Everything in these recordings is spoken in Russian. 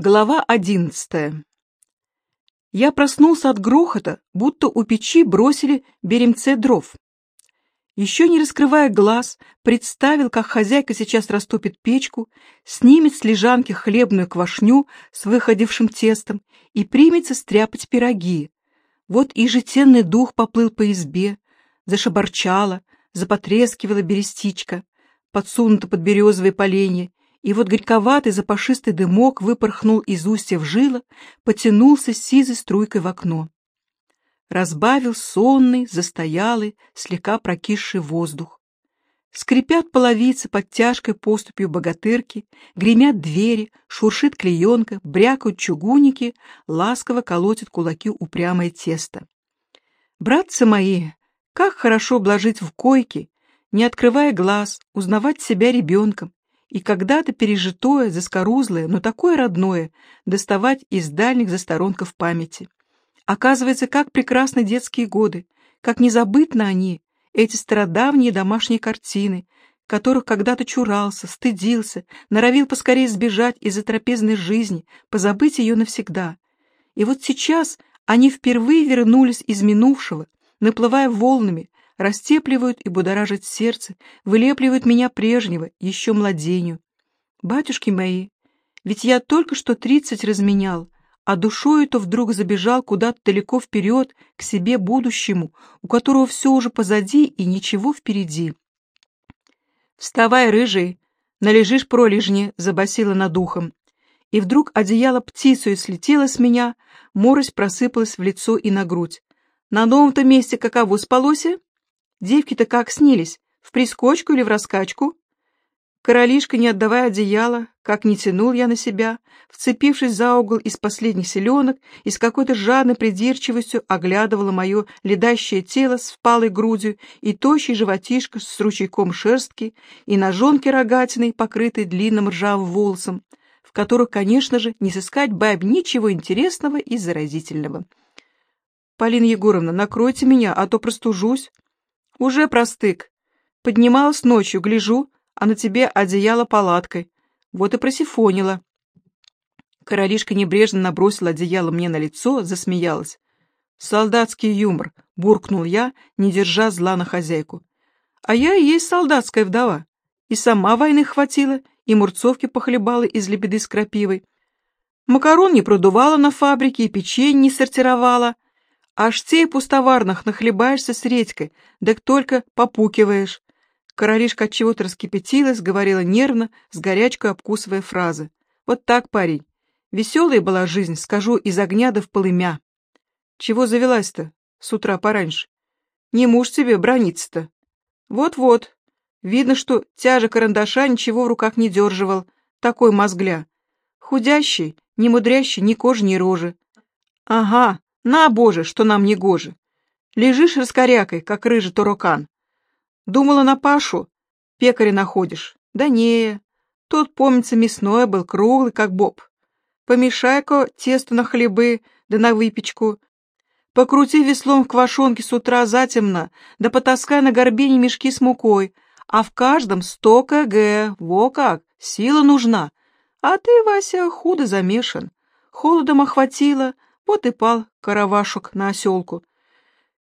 Глава одиннадцатая. Я проснулся от грохота, будто у печи бросили беремце дров. Еще не раскрывая глаз, представил, как хозяйка сейчас растопит печку, снимет с лежанки хлебную квашню с выходившим тестом и примется стряпать пироги. Вот и житенный дух поплыл по избе, зашабарчала, запотрескивала берестичка, подсунута под березовые поленья, и вот горьковатый запашистый дымок выпорхнул из устья в жило, потянулся сизой струйкой в окно. Разбавил сонный, застоялый, слегка прокисший воздух. Скрипят половицы под тяжкой поступью богатырки, гремят двери, шуршит клеенка, брякают чугунники, ласково колотит кулаки упрямое тесто. Братцы мои, как хорошо блажить в койке, не открывая глаз, узнавать себя ребенком, и когда-то пережитое, заскорузлое, но такое родное, доставать из дальних засторонков памяти. Оказывается, как прекрасны детские годы, как незабытно они, эти стародавние домашние картины, которых когда-то чурался, стыдился, норовил поскорее сбежать из-за трапезной жизни, позабыть ее навсегда. И вот сейчас они впервые вернулись из минувшего, наплывая волнами, растепливают и будоражат сердце, вылепливают меня прежнего, еще младенью. Батюшки мои, ведь я только что тридцать разменял, а душою-то вдруг забежал куда-то далеко вперед, к себе будущему, у которого все уже позади и ничего впереди. «Вставай, рыжий, належишь пролежни», — забасила над ухом. И вдруг одеяло птицей слетело с меня, морось просыпалась в лицо и на грудь. «На новом-то месте каково спалося?» Девки-то как снились, в прискочку или в раскачку? Королишка, не отдавая одеяла, как не тянул я на себя, вцепившись за угол из последних селенок и с какой-то жадной придирчивостью оглядывала мое ледащее тело с впалой грудью и тощий животишко с ручейком шерстки и ножонки рогатиной, покрытой длинным ржавым волосом, в которых, конечно же, не сыскать баб ничего интересного и заразительного. «Полина Егоровна, накройте меня, а то простужусь», «Уже простык. Поднималась ночью, гляжу, а на тебе одеяло палаткой. Вот и просифонила». Королишка небрежно набросила одеяло мне на лицо, засмеялась. «Солдатский юмор», — буркнул я, не держа зла на хозяйку. «А я и есть солдатская вдова. И сама войны хватила, и мурцовки похлебала из лебеды с крапивой. Макарон не продувала на фабрике, и печенье не сортировала, Аж те пустоварных нахлебаешься с редькой, да только попукиваешь. Королишка от чего-то раскипятилась, говорила нервно, с горячкой обкусывая фразы. Вот так, парень. Веселая была жизнь, скажу, из огня до в полымя. Чего завелась-то с утра пораньше? Не муж тебе брониться-то. Вот-вот. Видно, что тяжа карандаша ничего в руках не держивал. Такой мозгля. Худящий, не мудрящий ни кожи, ни рожи. Ага, на, Боже, что нам не гоже. Лежишь раскорякой, как рыжий турокан. Думала на Пашу, пекаря находишь. Да не, тот, помнится, мясной был, круглый, как боб. Помешай-ка тесто на хлебы, да на выпечку. Покрути веслом в квашонке с утра затемно, да потаскай на горбине мешки с мукой, а в каждом сто кг, во как, сила нужна. А ты, Вася, худо замешан. Холодом охватило, вот и пал каравашек на оселку.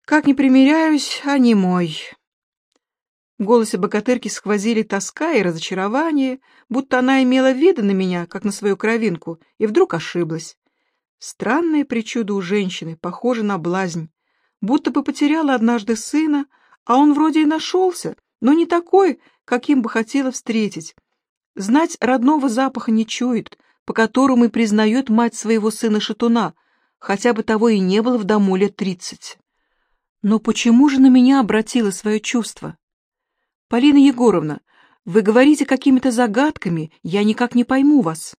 Как не примиряюсь, а не мой. В голосе богатырки сквозили тоска и разочарование, будто она имела виды на меня, как на свою кровинку, и вдруг ошиблась. Странное причуда у женщины, похоже на блазнь. Будто бы потеряла однажды сына, а он вроде и нашелся, но не такой, каким бы хотела встретить. Знать родного запаха не чует, по которому и признает мать своего сына-шатуна — хотя бы того и не было в дому лет тридцать. Но почему же на меня обратило свое чувство? Полина Егоровна, вы говорите какими-то загадками, я никак не пойму вас.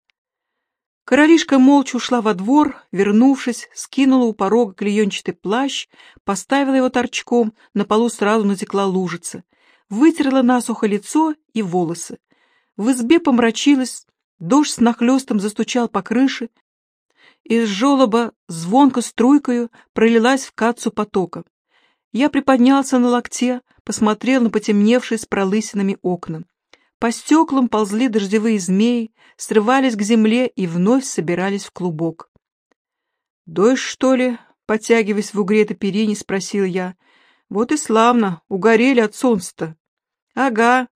Королишка молча ушла во двор, вернувшись, скинула у порога клеенчатый плащ, поставила его торчком, на полу сразу натекла лужица, вытерла насухо лицо и волосы. В избе помрачилась, дождь с нахлестом застучал по крыше, из желоба звонко струйкою пролилась в кацу потока. Я приподнялся на локте, посмотрел на потемневшие с пролысинами окна. По стеклам ползли дождевые змеи, срывались к земле и вновь собирались в клубок. «Дождь, что ли?» — подтягиваясь в угре перине, спросил я. «Вот и славно, угорели от солнца-то». «Ага,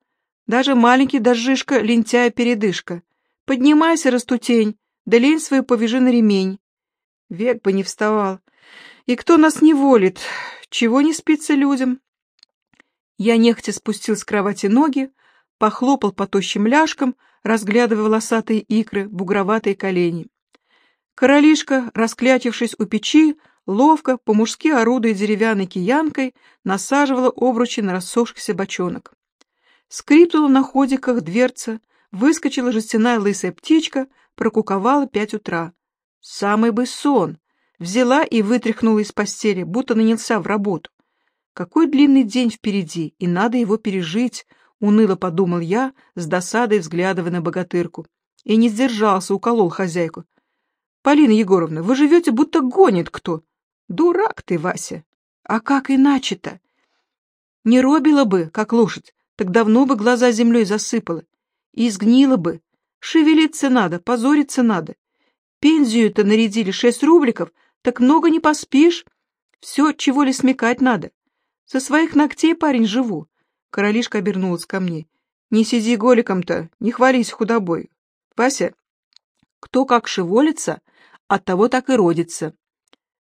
даже маленький дождишка, лентяя-передышка. Поднимайся, растутень, да лень свою повяжи на ремень». Век бы не вставал. И кто нас не волит? Чего не спится людям? Я нехотя спустил с кровати ноги, похлопал по тощим ляжкам, разглядывая волосатые икры, бугроватые колени. Королишка, расклятившись у печи, ловко, по-мужски орудуя деревянной киянкой, насаживала обручи на рассохшихся бочонок. Скрипнула на ходиках дверца, выскочила жестяная лысая птичка, прокуковала пять утра. Самый бы сон! Взяла и вытряхнула из постели, будто нанялся в работу. Какой длинный день впереди, и надо его пережить, уныло подумал я, с досадой взглядывая на богатырку. И не сдержался, уколол хозяйку. Полина Егоровна, вы живете, будто гонит кто. Дурак ты, Вася. А как иначе-то? Не робила бы, как лошадь, так давно бы глаза землей засыпала. И сгнила бы. Шевелиться надо, позориться надо. Пензию-то нарядили шесть рубликов, так много не поспишь. Все, чего ли смекать надо. Со своих ногтей, парень, живу. Королишка обернулась ко мне. Не сиди голиком-то, не хвались худобой. Вася, кто как шеволится, от того так и родится.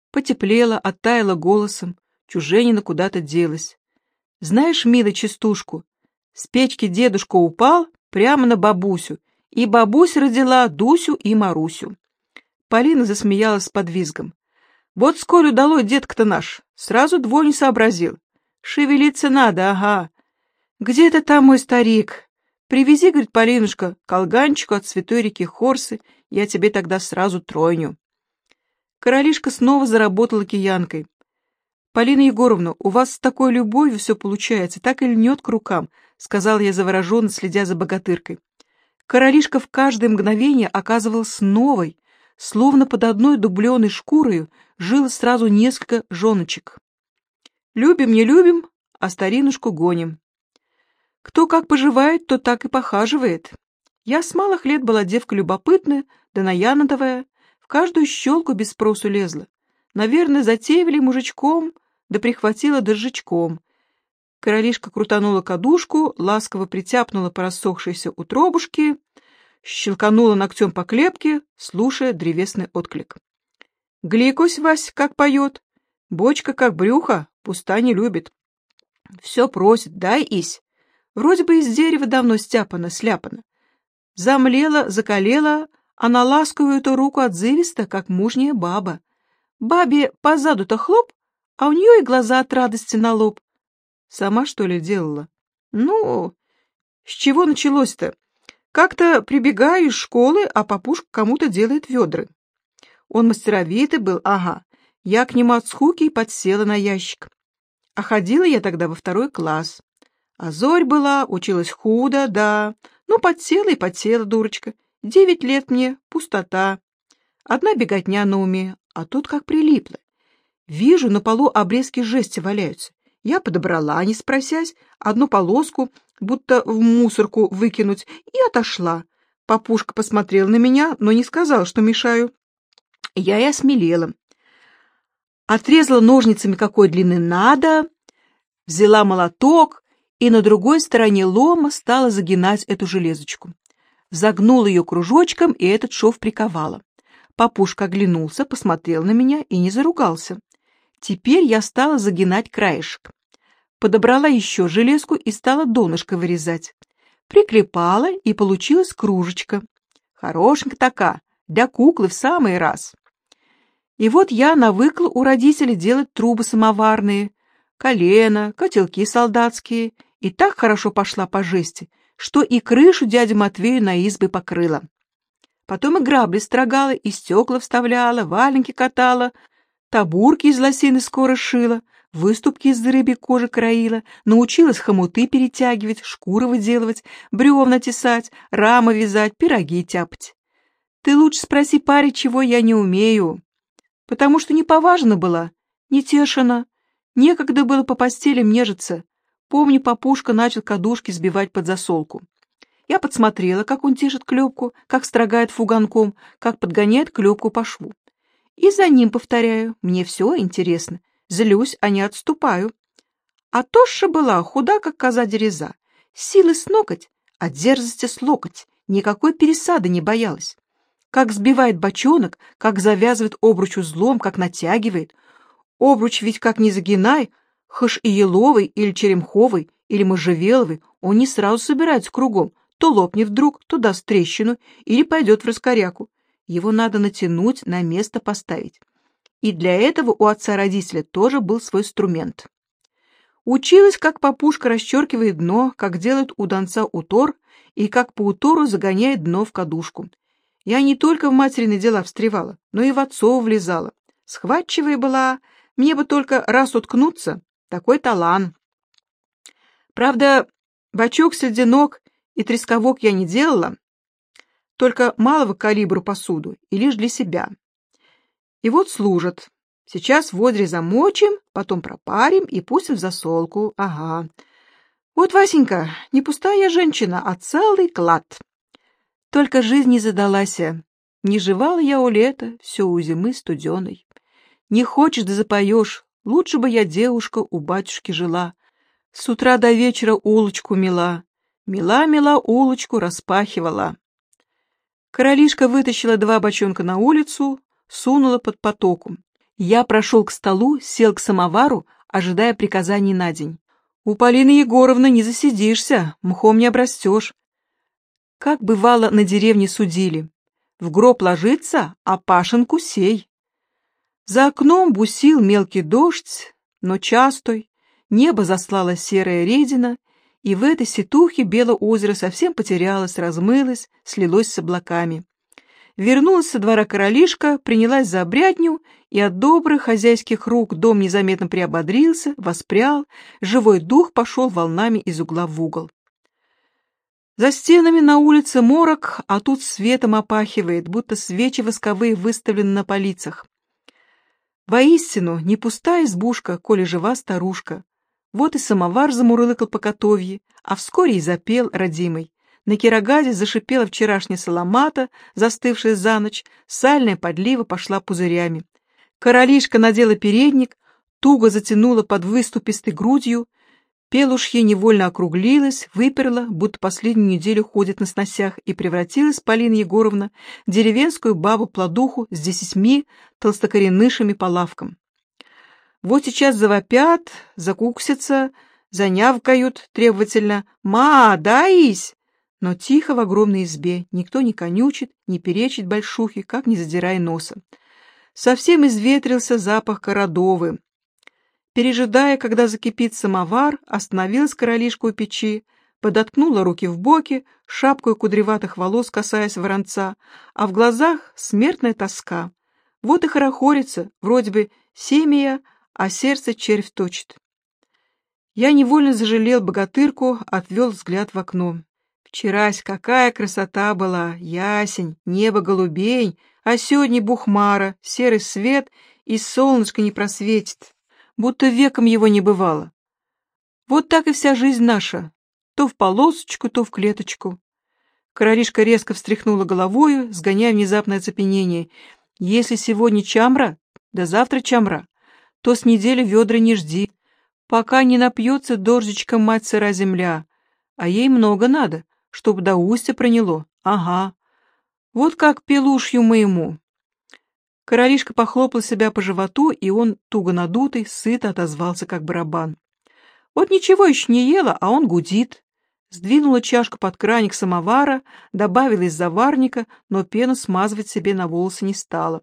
Потеплела, оттаяла голосом, чуженина куда-то делась. Знаешь, милая частушку, с печки дедушка упал прямо на бабусю, и бабуся родила Дусю и Марусю. Полина засмеялась с подвизгом. Вот сколь удалой детка-то наш, сразу двое сообразил. Шевелиться надо, ага. Где это там мой старик? Привези, говорит Полинушка, колганчику от святой реки Хорсы, я тебе тогда сразу тройню. Королишка снова заработала киянкой. «Полина Егоровна, у вас с такой любовью все получается, так и льнет к рукам», — сказал я завороженно, следя за богатыркой. Королишка в каждое мгновение оказывалась новой, словно под одной дубленой шкурою жило сразу несколько женочек. Любим, не любим, а старинушку гоним. Кто как поживает, то так и похаживает. Я с малых лет была девка любопытная, да наянотовая, в каждую щелку без спросу лезла. Наверное, затеивали мужичком, да прихватила дождичком. Королишка крутанула кадушку, ласково притяпнула по рассохшейся утробушке, щелканула ногтем по клепке, слушая древесный отклик. Гликусь, Вась, как поет. Бочка, как брюхо, пуста не любит. Все просит, дай ись. Вроде бы из дерева давно стяпано, сляпано. Замлела, закалела, на ласковую-то руку отзывисто, как мужняя баба. Бабе позаду-то хлоп, а у нее и глаза от радости на лоб. Сама, что ли, делала? Ну, с чего началось-то? Как-то прибегаю из школы, а папушка кому-то делает ведры. Он мастеровитый был, ага. Я к нему от скуки и подсела на ящик. А ходила я тогда во второй класс. А зорь была, училась худо, да. Ну, подсела и подсела, дурочка. Девять лет мне, пустота. Одна беготня на уме, а тут как прилипло. Вижу, на полу обрезки жести валяются. Я подобрала, не спросясь, одну полоску, будто в мусорку выкинуть, и отошла. Папушка посмотрел на меня, но не сказал, что мешаю. Я и осмелела. Отрезала ножницами какой длины надо, взяла молоток и на другой стороне лома стала загинать эту железочку. Загнула ее кружочком и этот шов приковала. Папушка оглянулся, посмотрел на меня и не заругался. Теперь я стала загинать краешек. Подобрала еще железку и стала донышко вырезать. Приклепала, и получилась кружечка. Хорошенькая такая, для куклы в самый раз. И вот я навыкла у родителей делать трубы самоварные, колено, котелки солдатские, и так хорошо пошла по жести, что и крышу дяде Матвею на избы покрыла. Потом и грабли строгала, и стекла вставляла, валенки катала, табурки из лосины скоро шила, выступки из рыбьей кожи краила, научилась хомуты перетягивать, шкуры выделывать, бревна тесать, рамы вязать, пироги тяпать. Ты лучше спроси паре, чего я не умею. Потому что не поважно была, не тешена. Некогда было по постели мнежиться. Помню, папушка начал кадушки сбивать под засолку. Я подсмотрела, как он тишит клепку, как строгает фуганком, как подгоняет клепку по шву. И за ним повторяю, мне все интересно. Злюсь, а не отступаю. А Тошша была худа, как коза дереза. Силы с ноготь, а дерзости с локоть. Никакой пересады не боялась. Как сбивает бочонок, как завязывает обруч узлом, как натягивает. Обруч ведь как не загинай, хаш и еловый, или черемховый, или можжевеловый, он не сразу собирается кругом, то лопнет вдруг, то даст трещину, или пойдет в раскоряку. Его надо натянуть, на место поставить. И для этого у отца-родителя тоже был свой инструмент. Училась, как попушка расчеркивает дно, как делает у донца утор, и как по утору загоняет дно в кадушку. Я не только в материны дела встревала, но и в отцов влезала. Схватчивая была, мне бы только раз уткнуться, такой талант. Правда, бачок, сединок и тресковок я не делала, только малого калибра посуду и лишь для себя. И вот служат. Сейчас в одре замочим, потом пропарим и пустим в засолку. Ага. Вот, Васенька, не пустая женщина, а целый клад. Только жизнь не задалась. Не жевала я у лета, все у зимы студеной. Не хочешь да запоешь, лучше бы я девушка у батюшки жила. С утра до вечера улочку мила, мила-мила улочку распахивала. Королишка вытащила два бочонка на улицу, сунула под потоку. Я прошел к столу, сел к самовару, ожидая приказаний на день. У Полины Егоровны не засидишься, мхом не обрастешь. Как бывало на деревне судили. В гроб ложится, а пашенку сей. За окном бусил мелкий дождь, но частой, небо заслала серая редина, и в этой сетухе белое озеро совсем потерялось, размылось, слилось с облаками. Вернулась со двора королишка, принялась за обрядню, и от добрых хозяйских рук дом незаметно приободрился, воспрял, живой дух пошел волнами из угла в угол. За стенами на улице морок, а тут светом опахивает, будто свечи восковые выставлены на полицах. Воистину, не пустая избушка, коли жива старушка. Вот и самовар замурлыкал по котовье, а вскоре и запел родимый. На кирогаде зашипела вчерашняя соломата, застывшая за ночь, сальная подлива пошла пузырями. Королишка надела передник, туго затянула под выступистой грудью, пелушье невольно округлилась, выперла, будто последнюю неделю ходит на сносях, и превратилась Полина Егоровна в деревенскую бабу-плодуху с десятьми толстокоренышами по лавкам. Вот сейчас завопят, закуксятся, занявкают требовательно «Ма, дайсь!» Но тихо в огромной избе, никто не конючит, не перечит большухе, как не задирая носа. Совсем изветрился запах кородовы. Пережидая, когда закипит самовар, остановилась королишка у печи, подоткнула руки в боки, шапкой кудреватых волос касаясь воронца, а в глазах смертная тоска. Вот и хорохорится, вроде бы семя, а сердце червь точит. Я невольно зажалел богатырку, отвел взгляд в окно. Вчерась какая красота была, ясень, небо голубень, а сегодня бухмара, серый свет и солнышко не просветит, будто веком его не бывало. Вот так и вся жизнь наша, то в полосочку, то в клеточку. Королишка резко встряхнула головою, сгоняя внезапное оцепенение. Если сегодня чамра, да завтра чамра, то с недели ведра не жди, пока не напьется дождичком мать сыра земля, а ей много надо чтоб до устья проняло. Ага. Вот как пелушью моему. Королишка похлопал себя по животу, и он, туго надутый, сыто отозвался, как барабан. Вот ничего еще не ела, а он гудит. Сдвинула чашку под краник самовара, добавила из заварника, но пену смазывать себе на волосы не стала.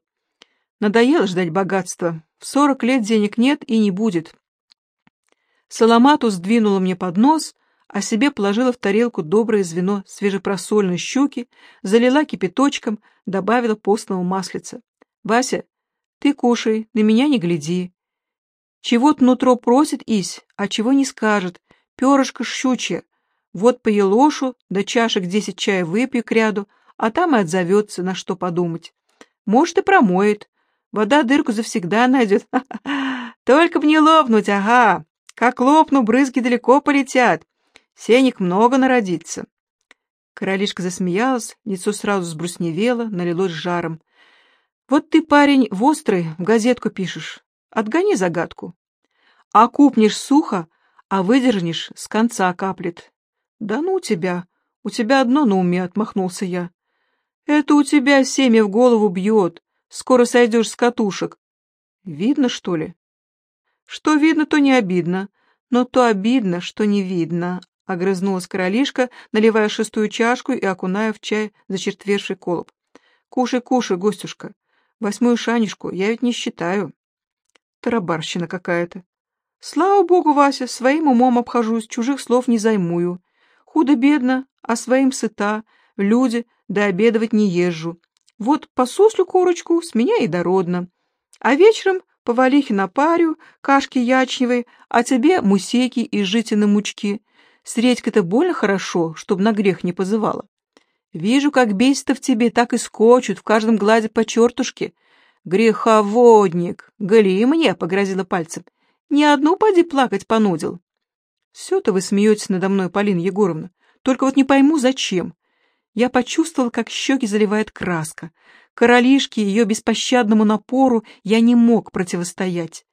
Надоело ждать богатства. В сорок лет денег нет и не будет. Соломату сдвинула мне под нос — а себе положила в тарелку доброе звено свежепросольной щуки, залила кипяточком, добавила постного маслица. «Вася, ты кушай, на меня не гляди. Чего-то нутро просит Ись, а чего не скажет. Перышко щучье. Вот по елошу, да чашек десять чая выпью к ряду, а там и отзовется, на что подумать. Может, и промоет. Вода дырку завсегда найдет. Только б не лопнуть, ага. Как лопну, брызги далеко полетят. Сенек много народится. Королишка засмеялась, лицо сразу сбрусневело, налилось жаром. «Вот ты, парень, в острый, в газетку пишешь. Отгони загадку. А купнешь сухо, а выдернешь, с конца каплет. Да ну тебя, у тебя одно на уме, отмахнулся я. Это у тебя семя в голову бьет, скоро сойдешь с катушек. Видно, что ли? Что видно, то не обидно, но то обидно, что не видно, — огрызнулась королишка, наливая шестую чашку и окуная в чай зачертверший колоб. «Кушай, кушай, гостюшка. Восьмую шанишку я ведь не считаю». Тарабарщина какая-то. Слава богу, Вася, своим умом обхожусь, чужих слов не займую. Худо-бедно, а своим сыта, люди, да обедывать не езжу. Вот посуслю корочку, с меня и дородно. А вечером повалихи на парю, кашки ячневой, а тебе мусейки и житины мучки. С редькой-то больно хорошо, чтоб на грех не позывала. Вижу, как бесит в тебе, так и скочут в каждом гладе по чертушке. Греховодник! Гали мне, — погрозила пальцем. Ни одну поди плакать понудил. Все-то вы смеетесь надо мной, Полина Егоровна. Только вот не пойму, зачем. Я почувствовал, как щеки заливает краска. Королишке, ее беспощадному напору я не мог противостоять.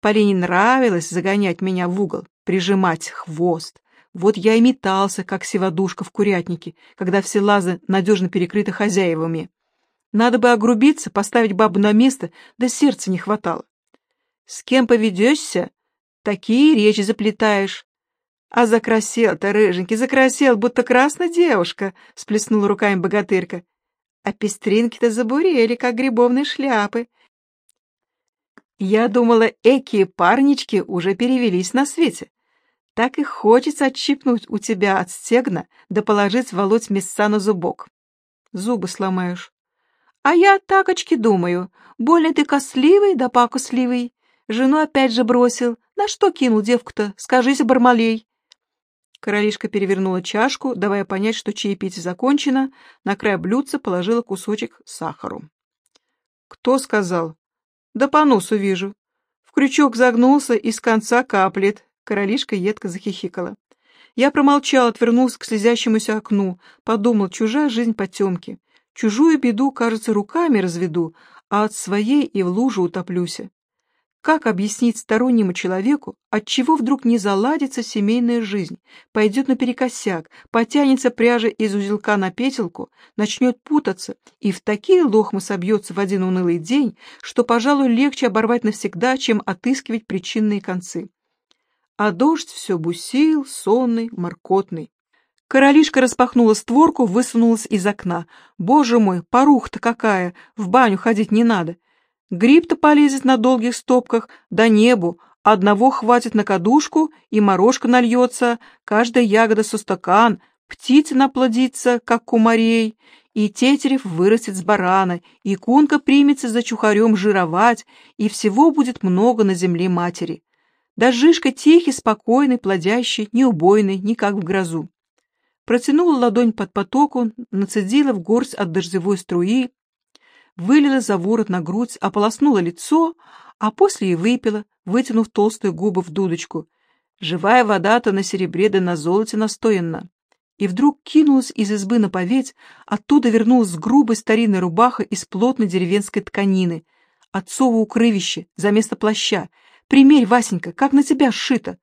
Полине нравилось загонять меня в угол, прижимать хвост. Вот я и метался, как севодушка в курятнике, когда все лазы надежно перекрыты хозяевами. Надо бы огрубиться, поставить бабу на место, да сердца не хватало. С кем поведешься, такие речи заплетаешь. А закрасел-то, рыженький, закрасел, будто красная девушка, — сплеснула руками богатырка. А пестринки-то забурели, как грибовные шляпы. Я думала, экие парнички уже перевелись на свете. Так и хочется отщипнуть у тебя от стегна, да положить волоть мяса на зубок. Зубы сломаешь. А я такочки думаю, больно ты косливый да пакосливый. Жену опять же бросил. На что кинул девку-то? Скажись, Бармалей. Королишка перевернула чашку, давая понять, что чаепитие закончено, на край блюдца положила кусочек сахару. «Кто сказал?» «Да по носу вижу. В крючок загнулся и с конца каплет». Королишка едко захихикала. Я промолчал, отвернулся к слезящемуся окну, подумал, чужая жизнь потемки. Чужую беду, кажется, руками разведу, а от своей и в лужу утоплюся. Как объяснить стороннему человеку, отчего вдруг не заладится семейная жизнь, пойдет наперекосяк, потянется пряжа из узелка на петелку, начнет путаться и в такие лохмы собьется в один унылый день, что, пожалуй, легче оборвать навсегда, чем отыскивать причинные концы. А дождь все бусил, сонный, маркотный. Королишка распахнула створку, высунулась из окна. «Боже мой, порух-то какая! В баню ходить не надо!» Гриб-то полезет на долгих стопках до небу, одного хватит на кадушку, и морожка нальется, каждая ягода со стакан, птица наплодится, как кумарей, и тетерев вырастет с барана, и кунка примется за чухарем жировать, и всего будет много на земле матери. Да Жишка тихий, спокойный, плодящий, не убойный, ни как в грозу. Протянула ладонь под потоку, нацедила в горсть от дождевой струи, вылила за ворот на грудь, ополоснула лицо, а после и выпила, вытянув толстые губы в дудочку. Живая вода-то на серебре да на золоте настоянна. И вдруг кинулась из избы на поветь, оттуда вернулась грубой старинной рубахой из плотной деревенской тканины. Отцово укрывище, за место плаща. Примерь, Васенька, как на тебя сшито.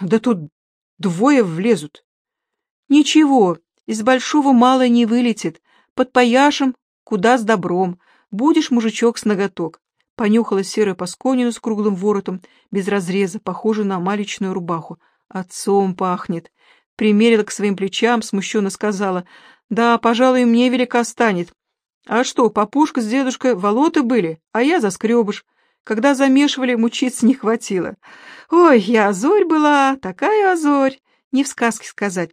Да тут двое влезут. Ничего, из большого мало не вылетит. Под паяшем Куда с добром? Будешь, мужичок, с ноготок. Понюхала серую пасконину с круглым воротом, без разреза, похожую на маличную рубаху. Отцом пахнет. Примерила к своим плечам, смущенно сказала. Да, пожалуй, мне велика станет. А что, папушка с дедушкой волоты были, а я заскребыш. Когда замешивали, мучиться не хватило. Ой, я азорь была, такая азорь. Не в сказке сказать.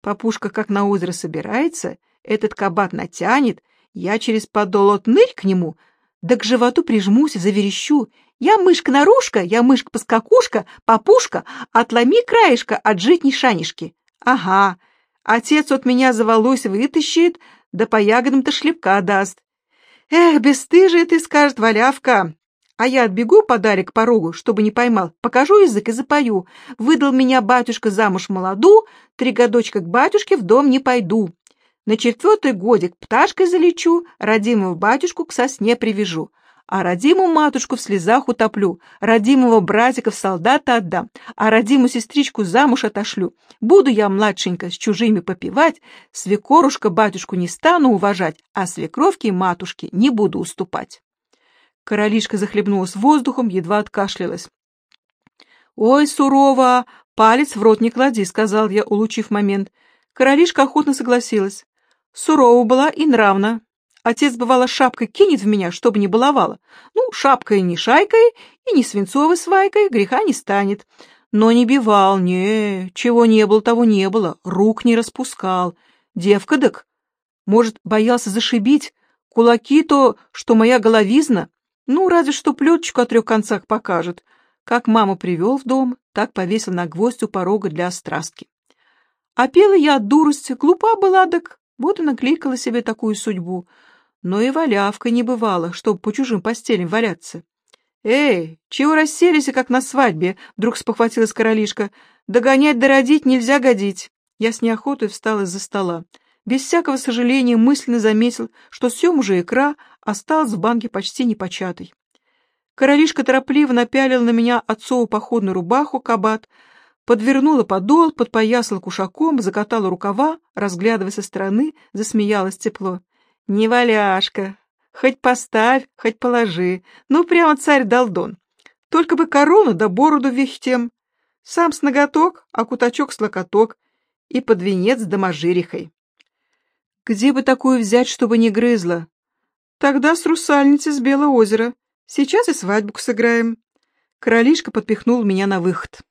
Папушка как на озеро собирается, этот кабат натянет, я через подол отнырь к нему, да к животу прижмусь заверещу. Я мышка-нарушка, я мышка-поскакушка, папушка, отломи краешка от житней шанишки. Ага, отец от меня за вытащит, да по ягодам-то шлепка даст. Эх, бесстыжая ты, скажет валявка. А я отбегу подарок порогу, чтобы не поймал, покажу язык и запою. Выдал меня батюшка замуж молоду, три годочка к батюшке в дом не пойду. На четвертый годик пташкой залечу, родимого батюшку к сосне привяжу, а родимую матушку в слезах утоплю, родимого братика в солдата отдам, а родимую сестричку замуж отошлю. Буду я, младшенька, с чужими попивать, свекорушка батюшку не стану уважать, а свекровке и матушке не буду уступать. Королишка захлебнулась воздухом, едва откашлялась. «Ой, сурово! Палец в рот не клади», — сказал я, улучив момент. Королишка охотно согласилась. Сурова была и нравна. Отец, бывало, шапкой кинет в меня, чтобы не баловала. Ну, шапкой не шайкой и не свинцовой свайкой греха не станет. Но не бивал, не, чего не было, того не было, рук не распускал. Девка дак, может, боялся зашибить, кулаки то, что моя головизна, ну, разве что плеточку о трех концах покажет. Как маму привел в дом, так повесил на гвоздь у порога для острастки. А пела я от дурости, глупа была, так вот и накликала себе такую судьбу — но и валявка не бывало, чтобы по чужим постелям валяться. «Эй, чего расселись, как на свадьбе?» — вдруг спохватилась королишка. «Догонять да родить нельзя годить». Я с неохотой встал из-за стола. Без всякого сожаления мысленно заметил, что сем уже икра осталась в банке почти непочатой. Королишка торопливо напялила на меня отцову походную рубаху кабат, подвернула подол, подпоясала кушаком, закатала рукава, разглядывая со стороны, засмеялась тепло. Не валяшка. Хоть поставь, хоть положи. Ну, прямо царь-долдон. Только бы корону да бороду вехтем. Сам с ноготок, а кутачок с локоток. И под венец да мажирихой. Где бы такую взять, чтобы не грызла? Тогда с русальницы с Белого озера. Сейчас и свадьбу сыграем. Королишка подпихнул меня на выход.